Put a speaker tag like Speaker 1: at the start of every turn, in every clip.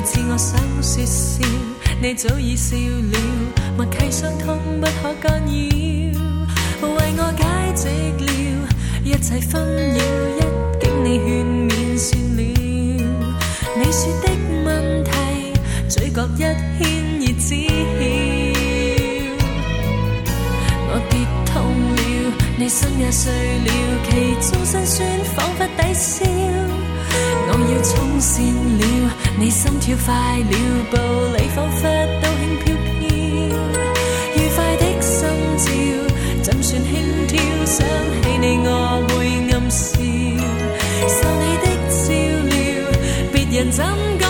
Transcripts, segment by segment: Speaker 1: 每次我想说笑，你早已笑了，默契相通不可干扰。为我解寂了，一切纷扰，一经你劝勉算了。你说的问题，嘴角一牵已知晓。我跌痛了，你心也碎了，其中辛酸仿佛抵消。要冲线了，你心跳快了，步履仿佛都轻飘飘。愉快的心跳，怎算轻佻？想起你，我会暗笑，受你的照料，别人怎敢？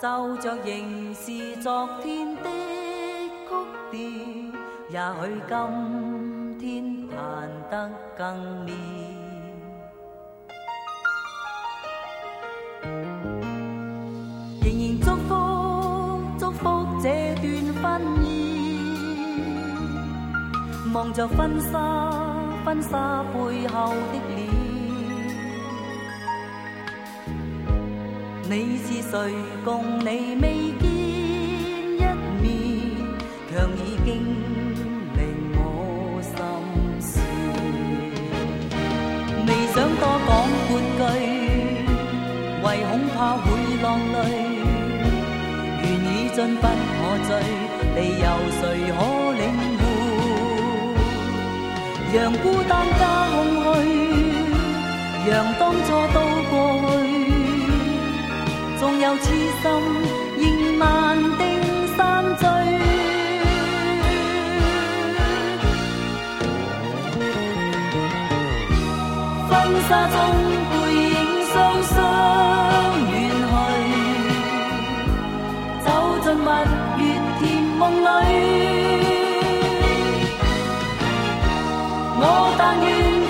Speaker 1: 就像仍是昨天的曲调，也许今天弹得更妙。仍然祝福祝福这段婚姻，望着婚纱婚纱背后的脸。你是谁？共你未见一面，却已经令我心酸。未想多讲半句，唯恐怕会落泪。缘已尽不可追，你有谁可领会？让孤单加空虚，让当初都过去。有痴心，仍難定散聚。婚紗中背影双双遠去，走進蜜月甜夢裏。我但願。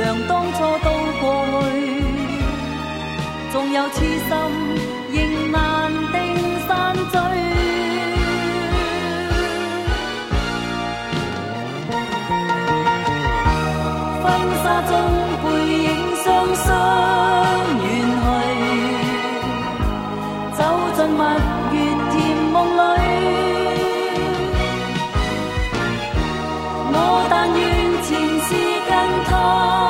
Speaker 1: 让当初都过去，纵有痴心，仍难定山聚。婚纱中背影双双远去，走进蜜月甜梦里。我但愿前世跟他。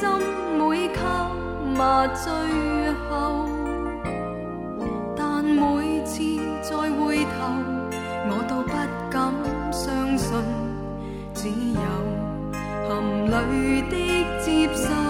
Speaker 1: 心每刻麻醉后，但每次再回头，我都不敢相信，只有含泪的接受。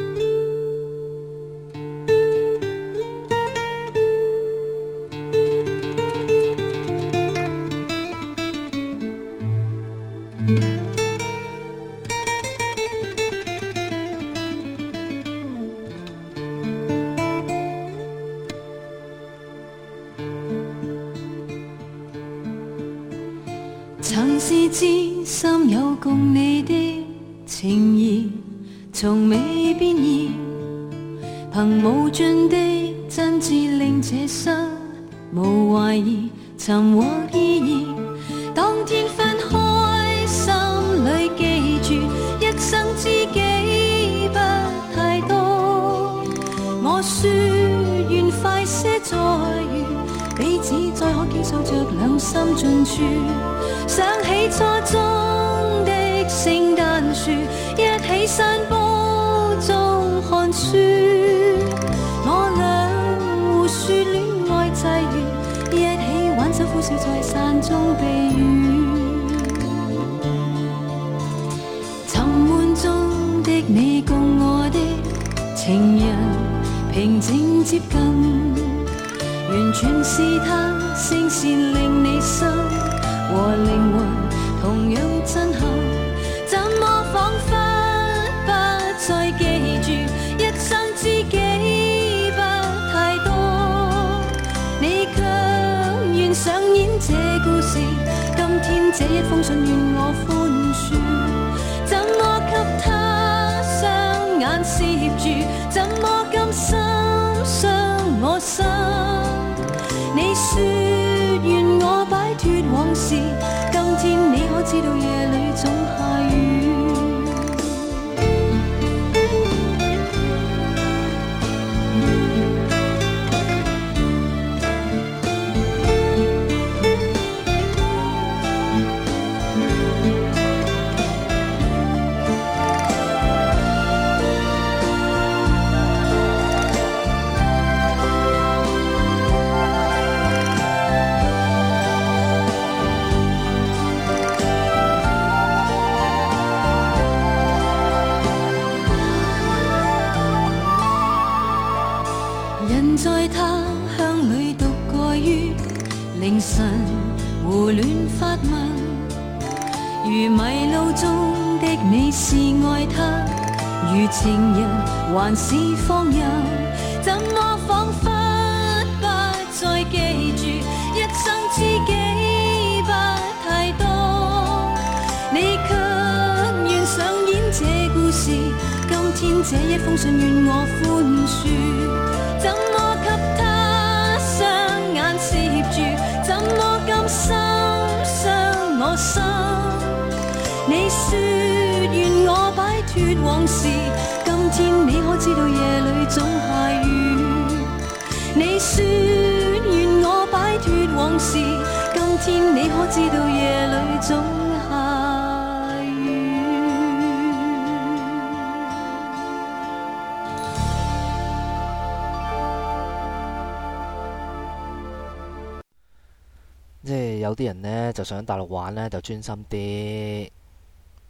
Speaker 1: 共你的情谊从未变异，凭无尽的真挚令这生无怀疑，寻获意义。当天分开，心里记住，一生知己不太多。我说愿快些再遇，彼此再可坚守着两心尽处。想起初衷。圣诞树，一起山坡中看书。我俩互说恋爱际遇，一起挽手呼啸在山中避雨。沉闷中的你共我的情人平静接近，完全是他声线令你心和灵魂同样震撼。这一封信愿我宽恕，怎么给他双眼摄住？怎么甘心伤我心？你说愿我摆脱往事，今天你可知道？情人还是放任，怎么仿佛不再记住？一生知己不太多，你却愿上演这故事。今天这一封信，愿我宽恕。知道夜里总下雨。你说愿我摆脱往事，今天你可知道夜里总？
Speaker 2: 即係有啲人呢，就想大陸玩呢，就專心啲，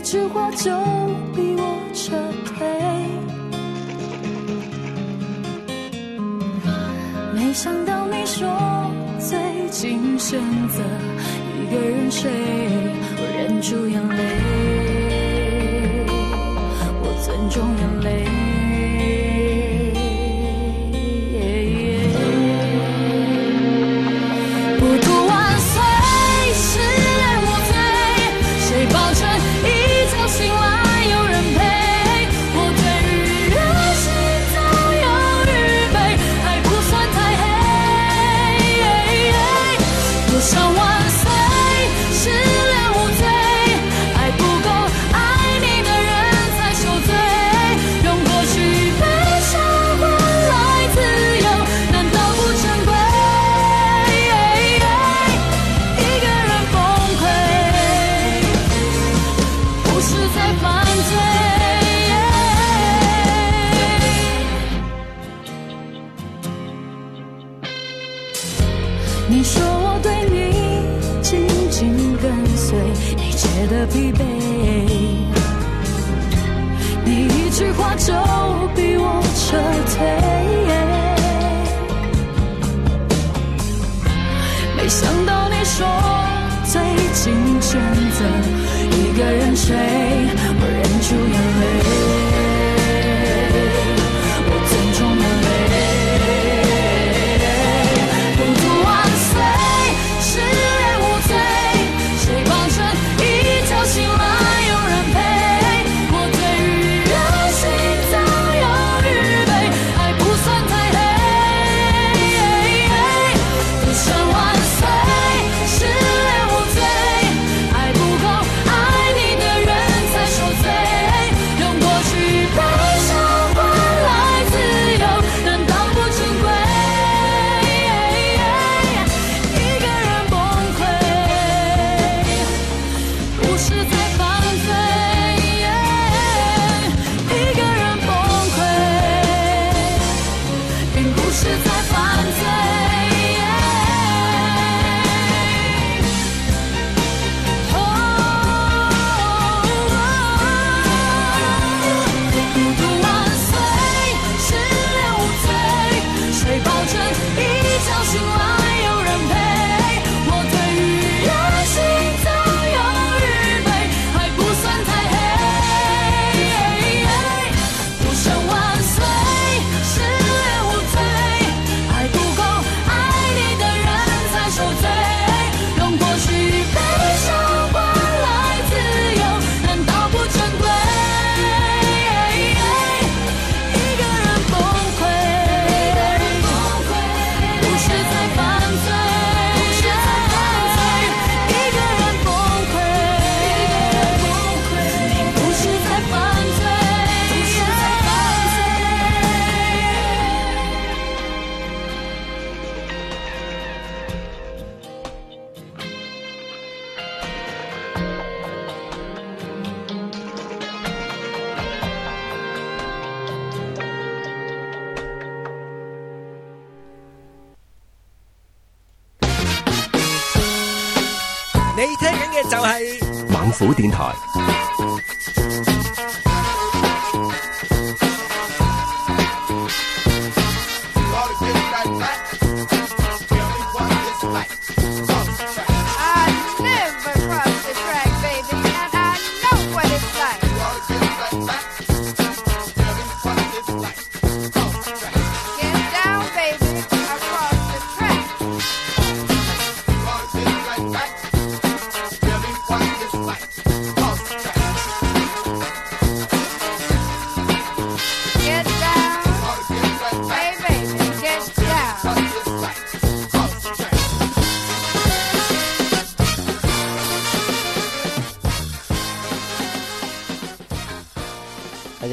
Speaker 1: 一句话就逼我撤退，没想到你说最近选择一个人睡，我忍住眼泪，我尊重眼泪。change.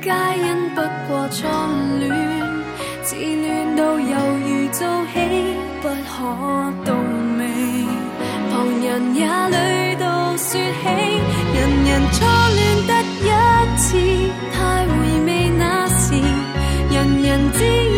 Speaker 1: 皆因不过初恋，自恋到犹如做戏，不可动眉。旁人也屡度说起，人人初恋得一次，太回味那时，人人知。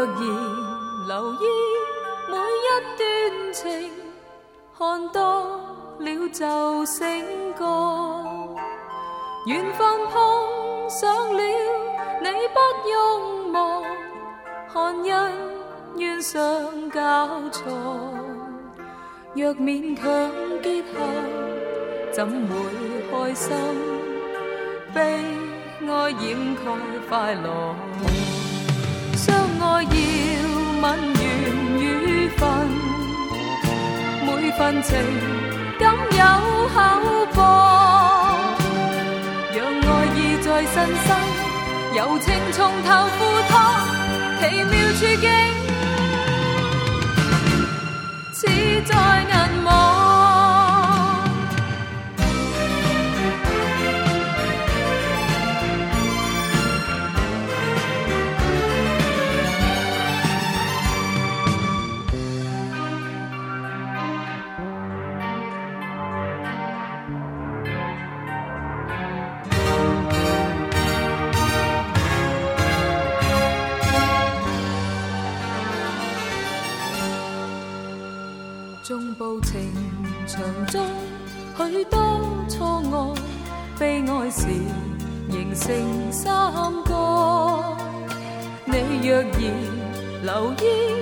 Speaker 1: 若然留意每一段情，看多了就醒觉。缘分碰上了，你不用望，看恩怨相交错。若勉强结合，怎会开心？悲哀掩盖快乐。爱要问缘与份，每份情感有口播，让爱意再新生，柔情从头赴托，奇妙处境，似在银幕。中许多错爱，悲哀时形成三个。你若然留意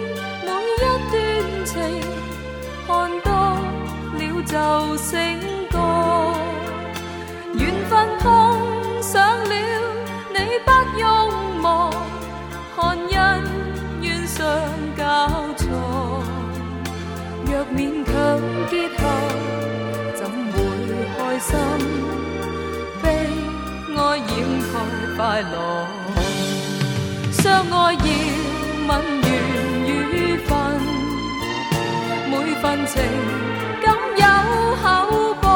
Speaker 1: 每一段情，看到了就醒觉，缘分破。心悲哀掩蓋快樂，相愛要吻缘与份，每份情感有厚薄。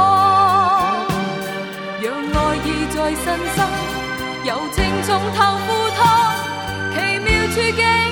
Speaker 1: 讓愛意再新生，柔情從頭赴託，奇妙處境。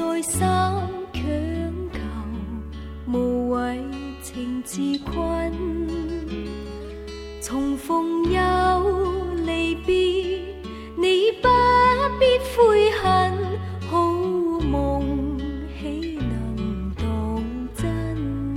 Speaker 1: 再三强求，无谓情自困。重逢又离别，你不必悔恨。好梦岂能当真？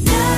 Speaker 2: Yeah.